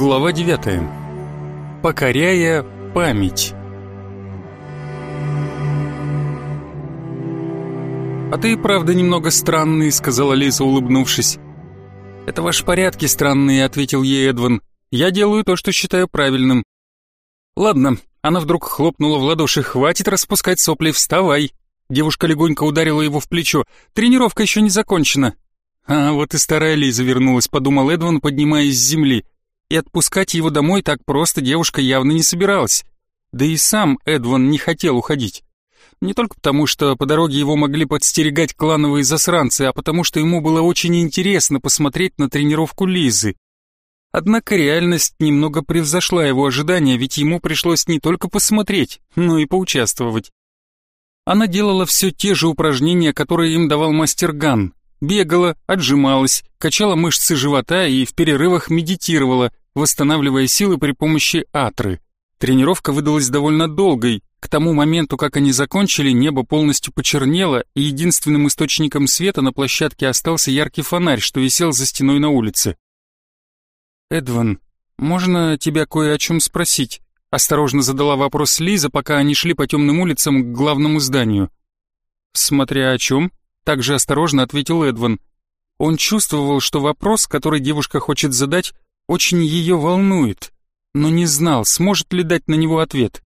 Глава 9. Покоряя память. «А ты, правда, немного странный», — сказала Лиза, улыбнувшись. «Это ваши порядки странные», — ответил ей Эдван. «Я делаю то, что считаю правильным». «Ладно», — она вдруг хлопнула в ладоши. «Хватит распускать сопли, вставай». Девушка легонько ударила его в плечо. «Тренировка еще не закончена». «А, вот и старая Лиза вернулась», — подумал Эдван, поднимаясь с земли. И отпускать его домой так просто девушка явно не собиралась. Да и сам Эдван не хотел уходить. Не только потому, что по дороге его могли подстерегать клановые засранцы, а потому что ему было очень интересно посмотреть на тренировку Лизы. Однако реальность немного превзошла его ожидания, ведь ему пришлось не только посмотреть, но и поучаствовать. Она делала все те же упражнения, которые им давал мастер Ган. Бегала, отжималась, качала мышцы живота и в перерывах медитировала, восстанавливая силы при помощи атры. Тренировка выдалась довольно долгой. К тому моменту, как они закончили, небо полностью почернело, и единственным источником света на площадке остался яркий фонарь, что висел за стеной на улице. «Эдван, можно тебя кое о чем спросить?» Осторожно задала вопрос Лиза, пока они шли по темным улицам к главному зданию. «Смотря о чем?» — также осторожно ответил Эдван. Он чувствовал, что вопрос, который девушка хочет задать, очень ее волнует, но не знал, сможет ли дать на него ответ.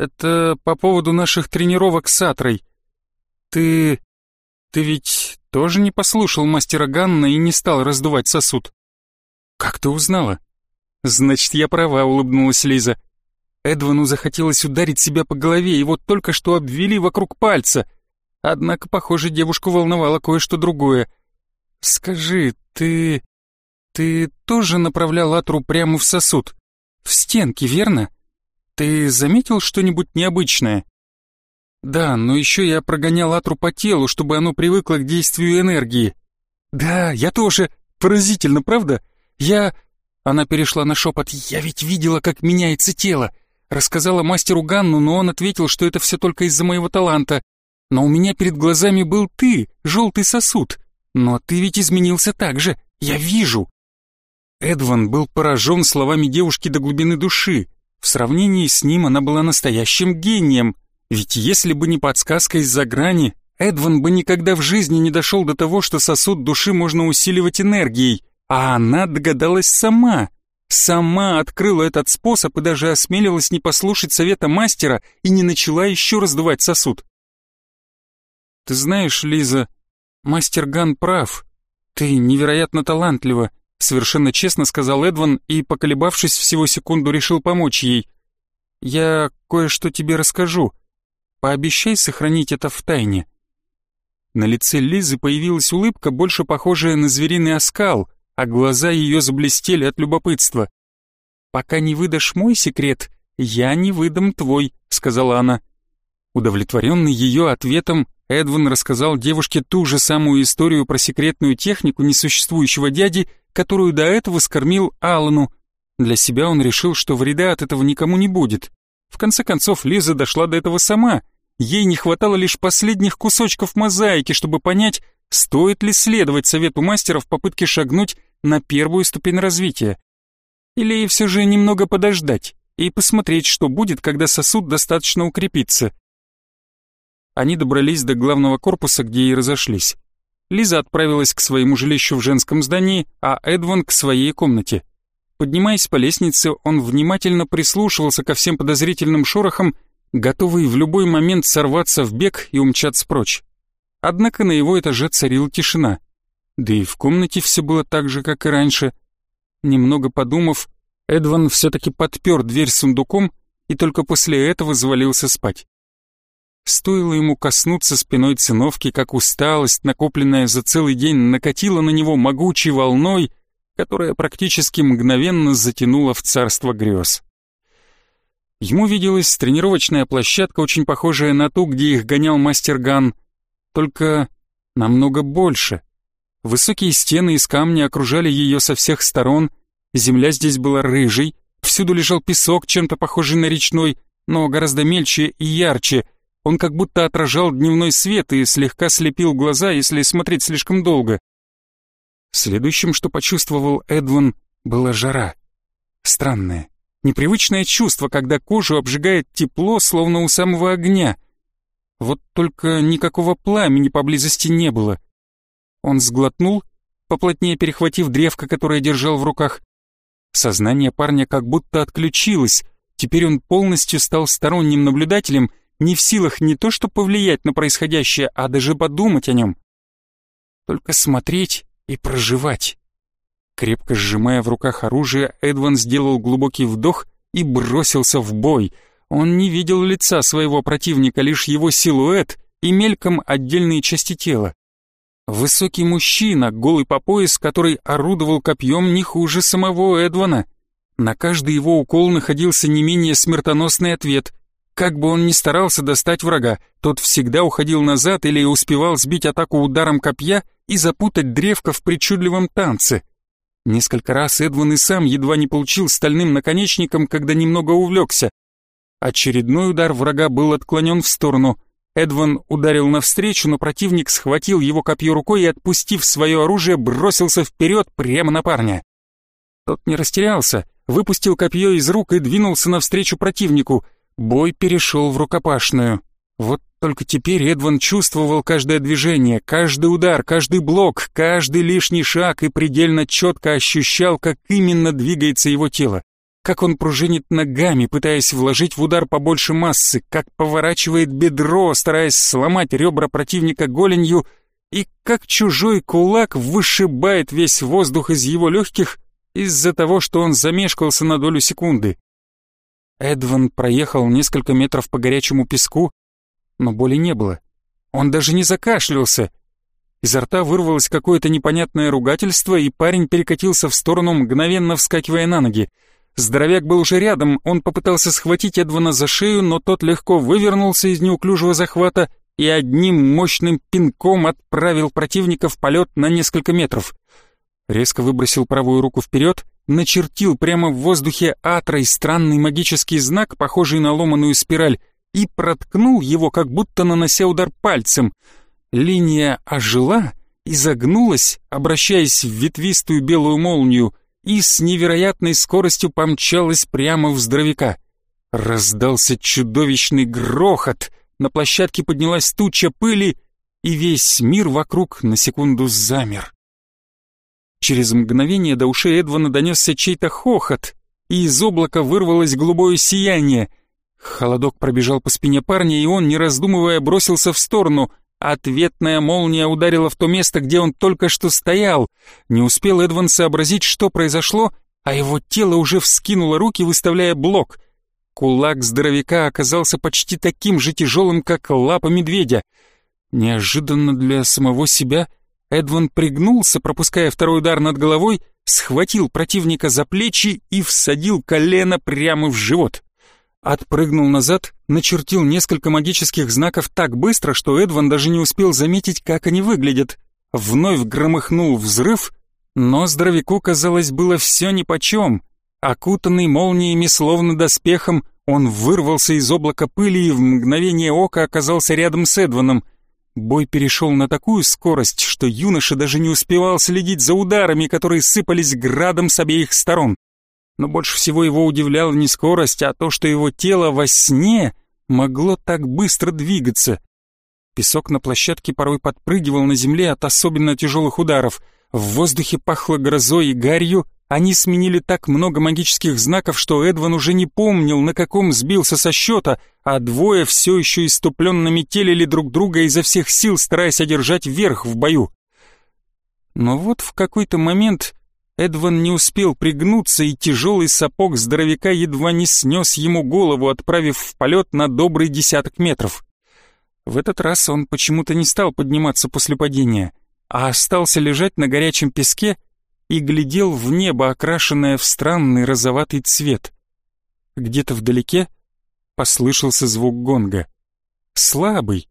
«Это по поводу наших тренировок с Атрой. Ты... ты ведь тоже не послушал мастера Ганна и не стал раздувать сосуд?» «Как ты узнала?» «Значит, я права», — улыбнулась Лиза. Эдвану захотелось ударить себя по голове, его только что обвели вокруг пальца. Однако, похоже, девушку волновало кое-что другое. «Скажи, ты...» Ты тоже направлял Атру прямо в сосуд? В стенки, верно? Ты заметил что-нибудь необычное? Да, но еще я прогонял Атру по телу, чтобы оно привыкло к действию энергии. Да, я тоже. Поразительно, правда? Я... Она перешла на шепот. Я ведь видела, как меняется тело. Рассказала мастеру Ганну, но он ответил, что это все только из-за моего таланта. Но у меня перед глазами был ты, желтый сосуд. Но ты ведь изменился так же. Я вижу. Эдван был поражен словами девушки до глубины души. В сравнении с ним она была настоящим гением. Ведь если бы не подсказка из-за грани, Эдван бы никогда в жизни не дошел до того, что сосуд души можно усиливать энергией, а она догадалась сама. Сама открыла этот способ и даже осмелилась не послушать совета мастера и не начала еще раздувать сосуд. «Ты знаешь, Лиза, мастер Ган прав. Ты невероятно талантлива, Совершенно честно сказал Эдван и, поколебавшись всего секунду, решил помочь ей. «Я кое-что тебе расскажу. Пообещай сохранить это в тайне». На лице Лизы появилась улыбка, больше похожая на звериный оскал, а глаза ее заблестели от любопытства. «Пока не выдашь мой секрет, я не выдам твой», — сказала она. Удовлетворенный ее ответом, Эдван рассказал девушке ту же самую историю про секретную технику несуществующего дяди которую до этого скормил Аллану. Для себя он решил, что вреда от этого никому не будет. В конце концов, Лиза дошла до этого сама. Ей не хватало лишь последних кусочков мозаики, чтобы понять, стоит ли следовать совету мастера в попытке шагнуть на первую ступень развития. Или все же немного подождать и посмотреть, что будет, когда сосуд достаточно укрепится. Они добрались до главного корпуса, где и разошлись. Лиза отправилась к своему жилищу в женском здании, а Эдван к своей комнате. Поднимаясь по лестнице, он внимательно прислушивался ко всем подозрительным шорохам, готовый в любой момент сорваться в бег и умчаться прочь. Однако на его этаже царила тишина. Да и в комнате все было так же, как и раньше. Немного подумав, Эдван все-таки подпер дверь сундуком и только после этого завалился спать. Стоило ему коснуться спиной циновки, как усталость, накопленная за целый день, накатила на него могучей волной, которая практически мгновенно затянула в царство грез. Ему виделась тренировочная площадка, очень похожая на ту, где их гонял мастер Ган, только намного больше. Высокие стены из камня окружали ее со всех сторон, земля здесь была рыжей, всюду лежал песок, чем-то похожий на речной, но гораздо мельче и ярче — он как будто отражал дневной свет и слегка слепил глаза, если смотреть слишком долго. Следующим, что почувствовал Эдван, была жара. Странное, непривычное чувство, когда кожу обжигает тепло, словно у самого огня. Вот только никакого пламени поблизости не было. Он сглотнул, поплотнее перехватив древко, которое держал в руках. Сознание парня как будто отключилось, теперь он полностью стал сторонним наблюдателем, не в силах не то что повлиять на происходящее, а даже подумать о нем. Только смотреть и проживать. Крепко сжимая в руках оружие, Эдван сделал глубокий вдох и бросился в бой. Он не видел лица своего противника, лишь его силуэт и мельком отдельные части тела. Высокий мужчина, голый по пояс, который орудовал копьем не хуже самого Эдвана. На каждый его укол находился не менее смертоносный ответ. Как бы он ни старался достать врага, тот всегда уходил назад или успевал сбить атаку ударом копья и запутать древко в причудливом танце — Несколько раз Эдван и сам едва не получил стальным наконечником, когда немного увлекся. Очередной удар врага был отклонен в сторону. Эдван ударил навстречу, но противник схватил его копье рукой и, отпустив свое оружие, бросился вперед прямо на парня. Тот не растерялся, выпустил копье из рук и двинулся навстречу противнику. Бой перешел в рукопашную. Вот только теперь Эдван чувствовал каждое движение, каждый удар, каждый блок, каждый лишний шаг и предельно четко ощущал, как именно двигается его тело, как он пружинит ногами, пытаясь вложить в удар побольше массы, как поворачивает бедро, стараясь сломать ребра противника голенью, и как чужой кулак вышибает весь воздух из его легких из-за того, что он замешкался на долю секунды. Эдван проехал несколько метров по горячему песку, но боли не было. Он даже не закашлялся. Изо рта вырвалось какое-то непонятное ругательство, и парень перекатился в сторону, мгновенно вскакивая на ноги. Здоровяк был уже рядом, он попытался схватить Эдвана за шею, но тот легко вывернулся из неуклюжего захвата и одним мощным пинком отправил противника в полет на несколько метров. Резко выбросил правую руку вперед, начертил прямо в воздухе атрой странный магический знак, похожий на ломаную спираль, и проткнул его, как будто нанося удар пальцем. Линия ожила, изогнулась, обращаясь в ветвистую белую молнию, и с невероятной скоростью помчалась прямо в здоровяка. Раздался чудовищный грохот, на площадке поднялась туча пыли, и весь мир вокруг на секунду замер. Через мгновение до ушей Эдвана донесся чей-то хохот, и из облака вырвалось голубое сияние — Холодок пробежал по спине парня, и он, не раздумывая, бросился в сторону. Ответная молния ударила в то место, где он только что стоял. Не успел Эдван сообразить, что произошло, а его тело уже вскинуло руки, выставляя блок. Кулак здоровяка оказался почти таким же тяжелым, как лапа медведя. Неожиданно для самого себя Эдван пригнулся, пропуская второй удар над головой, схватил противника за плечи и всадил колено прямо в живот. Отпрыгнул назад, начертил несколько магических знаков так быстро, что Эдван даже не успел заметить, как они выглядят. Вновь громыхнул взрыв, но здоровяку, казалось, было все нипочем. Окутанный молниями, словно доспехом, он вырвался из облака пыли и в мгновение ока оказался рядом с Эдваном. Бой перешел на такую скорость, что юноша даже не успевал следить за ударами, которые сыпались градом с обеих сторон но больше всего его удивляла не скорость, а то, что его тело во сне могло так быстро двигаться. Песок на площадке порой подпрыгивал на земле от особенно тяжелых ударов. В воздухе пахло грозой и гарью, они сменили так много магических знаков, что Эдван уже не помнил, на каком сбился со счета, а двое все еще иступленно метелили друг друга изо всех сил, стараясь одержать верх в бою. Но вот в какой-то момент Эдван не успел пригнуться, и тяжелый сапог здоровяка едва не снес ему голову, отправив в полет на добрый десяток метров. В этот раз он почему-то не стал подниматься после падения, а остался лежать на горячем песке и глядел в небо, окрашенное в странный розоватый цвет. Где-то вдалеке послышался звук гонга. Слабый,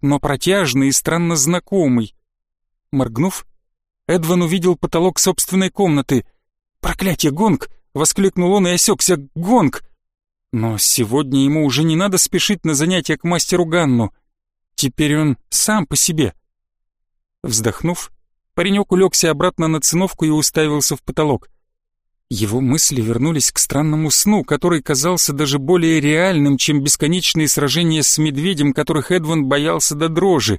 но протяжный и странно знакомый. Моргнув, Эдван увидел потолок собственной комнаты. «Проклятие, гонг!» — воскликнул он и осекся. «Гонг!» Но сегодня ему уже не надо спешить на занятия к мастеру Ганну. Теперь он сам по себе. Вздохнув, паренек улегся обратно на циновку и уставился в потолок. Его мысли вернулись к странному сну, который казался даже более реальным, чем бесконечные сражения с медведем, которых Эдван боялся до дрожи.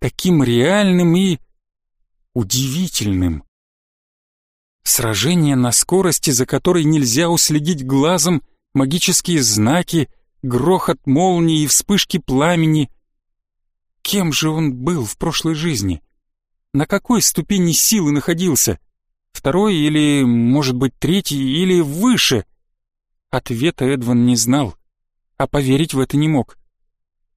Таким реальным и... удивительным. Сражение на скорости, за которой нельзя уследить глазом, магические знаки, грохот молнии и вспышки пламени. Кем же он был в прошлой жизни? На какой ступени силы находился? Второй или, может быть, третий или выше? Ответа Эдван не знал, а поверить в это не мог.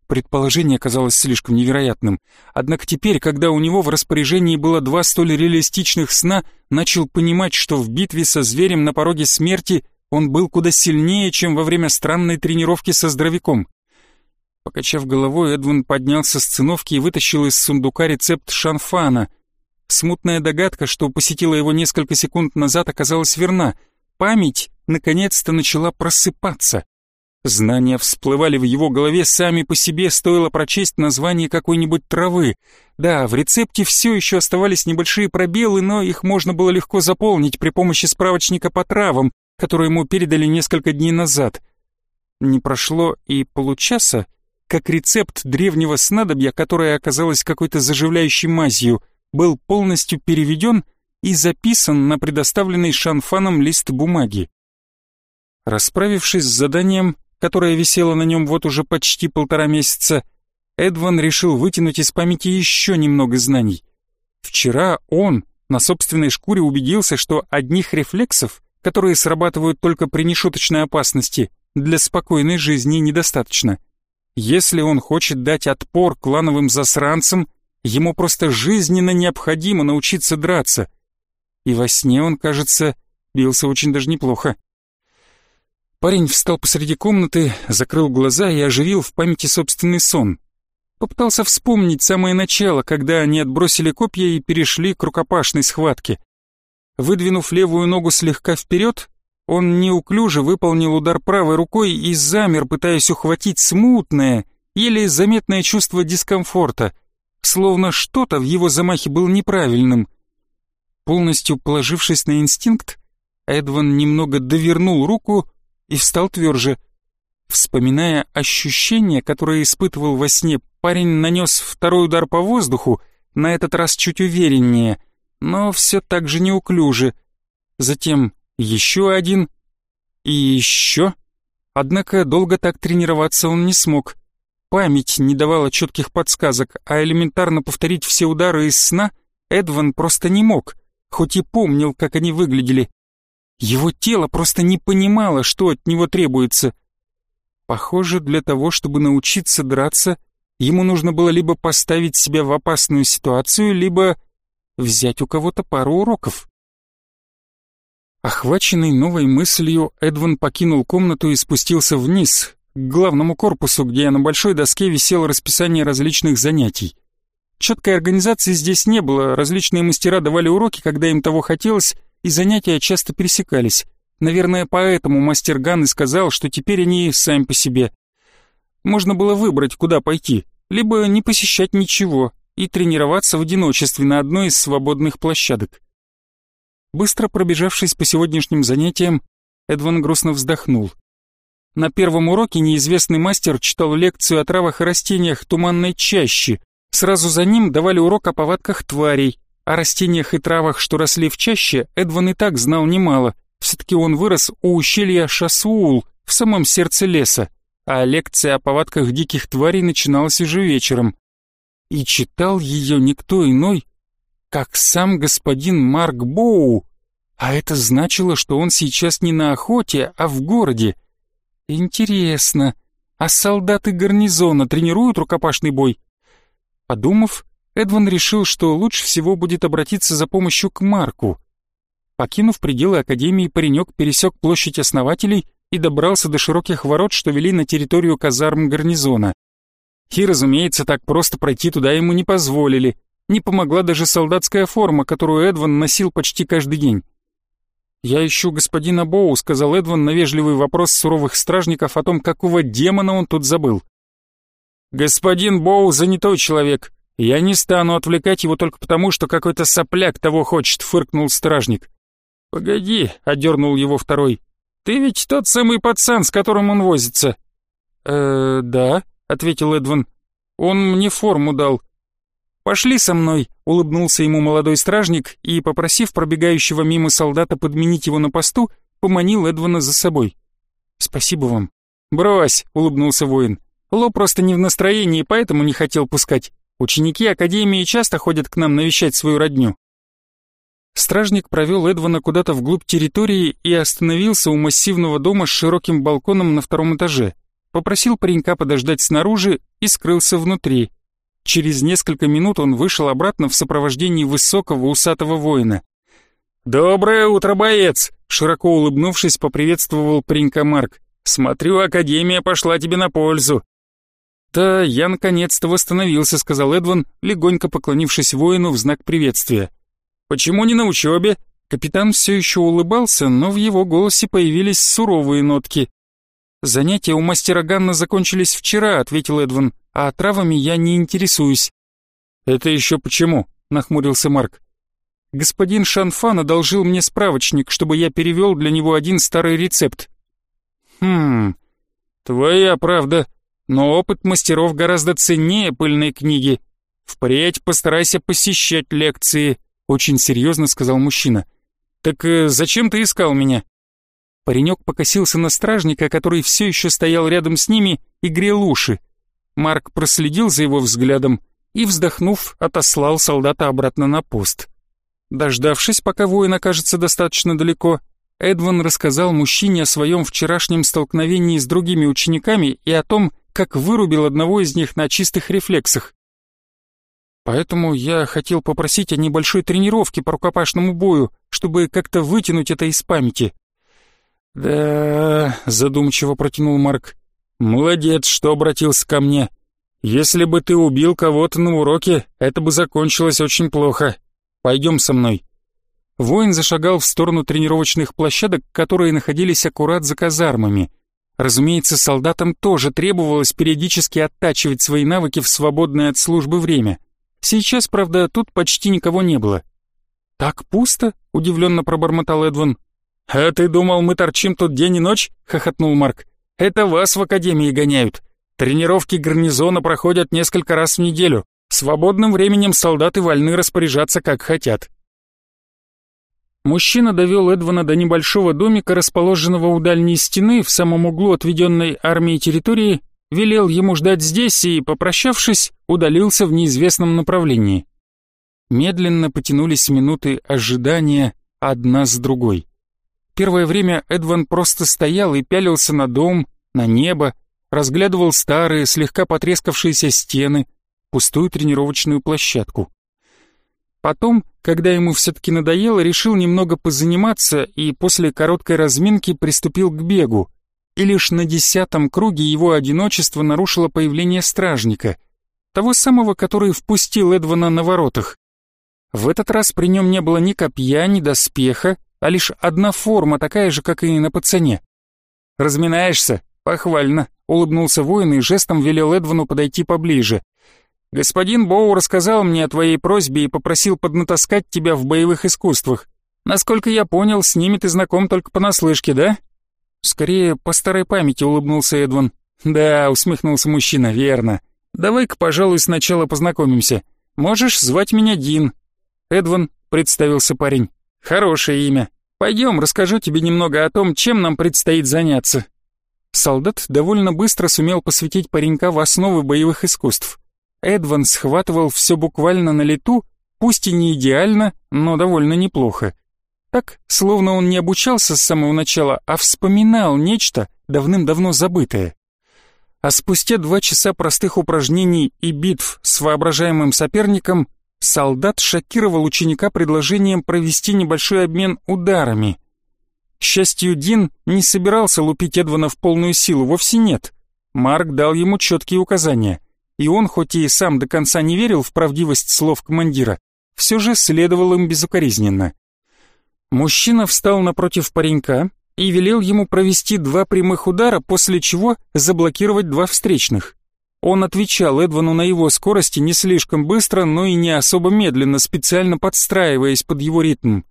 Предположение казалось слишком невероятным, однако теперь, когда у него в распоряжении было два столь реалистичных сна, начал понимать, что в битве со зверем на пороге смерти он был куда сильнее, чем во время странной тренировки со здоровяком. Покачав головой, Эдвин поднялся с циновки и вытащил из сундука рецепт шанфана — Смутная догадка, что посетила его несколько секунд назад, оказалась верна. Память наконец-то начала просыпаться. Знания всплывали в его голове сами по себе, стоило прочесть название какой-нибудь травы. Да, в рецепте все еще оставались небольшие пробелы, но их можно было легко заполнить при помощи справочника по травам, который ему передали несколько дней назад. Не прошло и получаса, как рецепт древнего снадобья, которое оказалось какой-то заживляющей мазью — был полностью переведен и записан на предоставленный Шанфаном лист бумаги. Расправившись с заданием, которое висело на нем вот уже почти полтора месяца, Эдван решил вытянуть из памяти еще немного знаний. Вчера он на собственной шкуре убедился, что одних рефлексов, которые срабатывают только при нешуточной опасности, для спокойной жизни недостаточно. Если он хочет дать отпор клановым засранцам, Ему просто жизненно необходимо научиться драться. И во сне он, кажется, бился очень даже неплохо. Парень встал посреди комнаты, закрыл глаза и оживил в памяти собственный сон. Попытался вспомнить самое начало, когда они отбросили копья и перешли к рукопашной схватке. Выдвинув левую ногу слегка вперед, он неуклюже выполнил удар правой рукой и замер, пытаясь ухватить смутное, еле заметное чувство дискомфорта словно что-то в его замахе было неправильным. Полностью положившись на инстинкт, Эдван немного довернул руку и встал тверже. Вспоминая ощущения, которые испытывал во сне, парень нанес второй удар по воздуху, на этот раз чуть увереннее, но все так же неуклюже. Затем еще один и еще. Однако долго так тренироваться он не смог. Память не давала четких подсказок, а элементарно повторить все удары из сна Эдван просто не мог, хоть и помнил, как они выглядели. Его тело просто не понимало, что от него требуется. Похоже, для того, чтобы научиться драться, ему нужно было либо поставить себя в опасную ситуацию, либо взять у кого-то пару уроков. Охваченный новой мыслью, Эдван покинул комнату и спустился вниз, к главному корпусу, где на большой доске висело расписание различных занятий. Четкой организации здесь не было, различные мастера давали уроки, когда им того хотелось, и занятия часто пересекались. Наверное, поэтому мастер Ган и сказал, что теперь они сами по себе. Можно было выбрать, куда пойти, либо не посещать ничего и тренироваться в одиночестве на одной из свободных площадок. Быстро пробежавшись по сегодняшним занятиям, Эдван грустно вздохнул. На первом уроке неизвестный мастер читал лекцию о травах и растениях туманной чащи. Сразу за ним давали урок о повадках тварей. О растениях и травах, что росли в чаще, Эдван и так знал немало. Все-таки он вырос у ущелья Шасуул, в самом сердце леса, а лекция о повадках диких тварей начиналась уже вечером. И читал ее никто иной, как сам господин Марк Боу. А это значило, что он сейчас не на охоте, а в городе. Интересно, а солдаты гарнизона тренируют рукопашный бой? Подумав, Эдван решил, что лучше всего будет обратиться за помощью к Марку. Покинув пределы Академии, паренек пересек площадь основателей и добрался до широких ворот, что вели на территорию казарм гарнизона. И, разумеется, так просто пройти туда ему не позволили. Не помогла даже солдатская форма, которую Эдван носил почти каждый день. «Я ищу господина Боу», — сказал Эдван на вежливый вопрос суровых стражников о том, какого демона он тут забыл. «Господин Боу занятой человек. Я не стану отвлекать его только потому, что какой-то сопляк того хочет», — фыркнул стражник. «Погоди», — одернул его второй. «Ты ведь тот самый пацан, с которым он возится». «Э, да», — ответил Эдван. «Он мне форму дал». «Пошли со мной», — улыбнулся ему молодой стражник и, попросив пробегающего мимо солдата подменить его на посту, поманил Эдвана за собой. «Спасибо вам». «Брось», — улыбнулся воин. «Ло просто не в настроении, поэтому не хотел пускать. Ученики Академии часто ходят к нам навещать свою родню». Стражник провел Эдвана куда-то вглубь территории и остановился у массивного дома с широким балконом на втором этаже. Попросил паренька подождать снаружи и скрылся внутри. Через несколько минут он вышел обратно в сопровождении высокого усатого воина. «Доброе утро, боец!» Широко улыбнувшись, поприветствовал паренька Марк. «Смотрю, Академия пошла тебе на пользу». «Да, я наконец-то восстановился», — сказал Эдван, легонько поклонившись воину в знак приветствия. «Почему не на учебе?» Капитан все еще улыбался, но в его голосе появились суровые нотки. «Занятия у мастера Ганна закончились вчера», — ответил Эдван, «а травами я не интересуюсь». «Это еще почему?» — нахмурился Марк. «Господин Шанфан одолжил мне справочник, чтобы я перевел для него один старый рецепт». «Хм, твоя правда, но опыт мастеров гораздо ценнее пыльной книги. Впредь постарайся посещать лекции», — очень серьезно сказал мужчина. «Так э, зачем ты искал меня?» Паренек покосился на стражника, который все еще стоял рядом с ними и грел уши. Марк проследил за его взглядом и, вздохнув, отослал солдата обратно на пост. Дождавшись, пока воин окажется достаточно далеко, Эдван рассказал мужчине о своем вчерашнем столкновении с другими учениками и о том, как вырубил одного из них на чистых рефлексах. Поэтому я хотел попросить о небольшой тренировке по рукопашному бою, чтобы как-то вытянуть это из памяти. «Да...» — задумчиво протянул Марк. «Молодец, что обратился ко мне. Если бы ты убил кого-то на уроке, это бы закончилось очень плохо. Пойдем со мной». Воин зашагал в сторону тренировочных площадок, которые находились аккурат за казармами. Разумеется, солдатам тоже требовалось периодически оттачивать свои навыки в свободное от службы время. Сейчас, правда, тут почти никого не было. «Так пусто?» — удивленно пробормотал Эдван. «А ты думал, мы торчим тут день и ночь?» — хохотнул Марк. «Это вас в академии гоняют. Тренировки гарнизона проходят несколько раз в неделю. Свободным временем солдаты вольны распоряжаться как хотят». Мужчина довел Эдвана до небольшого домика, расположенного у дальней стены, в самом углу отведенной армии территории, велел ему ждать здесь и, попрощавшись, удалился в неизвестном направлении. Медленно потянулись минуты ожидания одна с другой. Первое время Эдван просто стоял и пялился на дом, на небо, разглядывал старые, слегка потрескавшиеся стены, пустую тренировочную площадку. Потом, когда ему все-таки надоело, решил немного позаниматься и после короткой разминки приступил к бегу. И лишь на десятом круге его одиночество нарушило появление стражника, того самого, который впустил Эдвана на воротах. В этот раз при нем не было ни копья, ни доспеха, а лишь одна форма, такая же, как и на пацане. «Разминаешься? Похвально», — улыбнулся воин и жестом велел Эдвану подойти поближе. «Господин Боу рассказал мне о твоей просьбе и попросил поднатаскать тебя в боевых искусствах. Насколько я понял, с ними ты знаком только понаслышке, да?» «Скорее, по старой памяти», — улыбнулся Эдван. «Да», — усмехнулся мужчина, — «верно. Давай-ка, пожалуй, сначала познакомимся. Можешь звать меня Дин». «Эдван», — представился парень. «Хорошее имя. Пойдем, расскажу тебе немного о том, чем нам предстоит заняться». Солдат довольно быстро сумел посвятить паренька в основы боевых искусств. Эдван схватывал все буквально на лету, пусть и не идеально, но довольно неплохо. Так, словно он не обучался с самого начала, а вспоминал нечто давным-давно забытое. А спустя два часа простых упражнений и битв с воображаемым соперником солдат шокировал ученика предложением провести небольшой обмен ударами. К счастью, Дин не собирался лупить Эдвана в полную силу, вовсе нет. Марк дал ему четкие указания, и он, хоть и сам до конца не верил в правдивость слов командира, все же следовал им безукоризненно. Мужчина встал напротив паренька и велел ему провести два прямых удара, после чего заблокировать два встречных. Он отвечал Эдвану на его скорости не слишком быстро, но и не особо медленно, специально подстраиваясь под его ритм.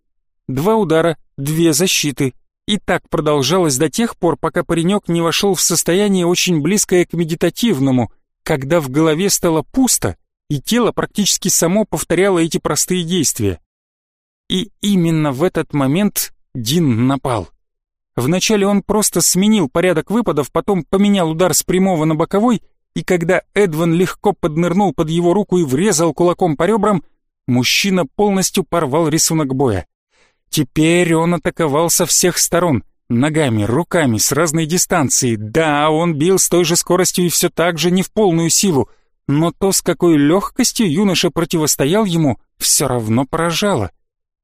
Два удара, две защиты. И так продолжалось до тех пор, пока паренек не вошел в состояние очень близкое к медитативному, когда в голове стало пусто, и тело практически само повторяло эти простые действия. И именно в этот момент Дин напал. Вначале он просто сменил порядок выпадов, потом поменял удар с прямого на боковой, и когда Эдван легко поднырнул под его руку и врезал кулаком по ребрам, мужчина полностью порвал рисунок боя. Теперь он атаковал со всех сторон, ногами, руками, с разной дистанции. Да, он бил с той же скоростью и все так же не в полную силу, но то, с какой легкостью юноша противостоял ему, все равно поражало.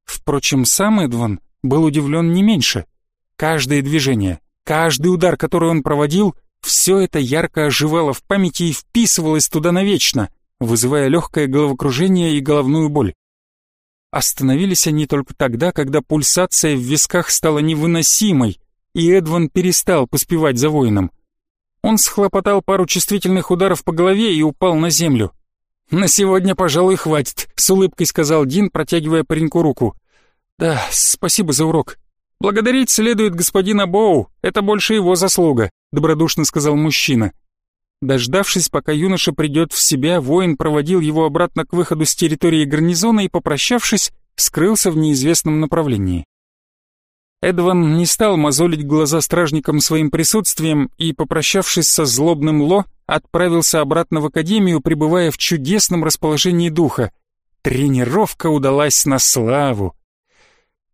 Впрочем, сам Эдван был удивлен не меньше. Каждое движение, каждый удар, который он проводил, все это ярко оживало в памяти и вписывалось туда навечно, вызывая легкое головокружение и головную боль. Остановились они только тогда, когда пульсация в висках стала невыносимой, и Эдван перестал поспевать за воином. Он схлопотал пару чувствительных ударов по голове и упал на землю. «На сегодня, пожалуй, хватит», — с улыбкой сказал Дин, протягивая пареньку руку. «Да, спасибо за урок. Благодарить следует господина Боу, это больше его заслуга», — добродушно сказал мужчина. Дождавшись, пока юноша придет в себя, воин проводил его обратно к выходу с территории гарнизона и, попрощавшись, скрылся в неизвестном направлении. Эдван не стал мозолить глаза стражникам своим присутствием и, попрощавшись со злобным Ло, отправился обратно в академию, пребывая в чудесном расположении духа. Тренировка удалась на славу.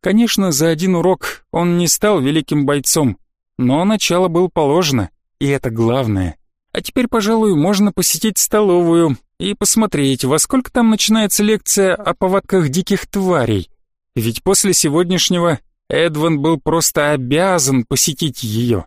Конечно, за один урок он не стал великим бойцом, но начало было положено, и это главное — а теперь, пожалуй, можно посетить столовую и посмотреть, во сколько там начинается лекция о повадках диких тварей. Ведь после сегодняшнего Эдван был просто обязан посетить ее.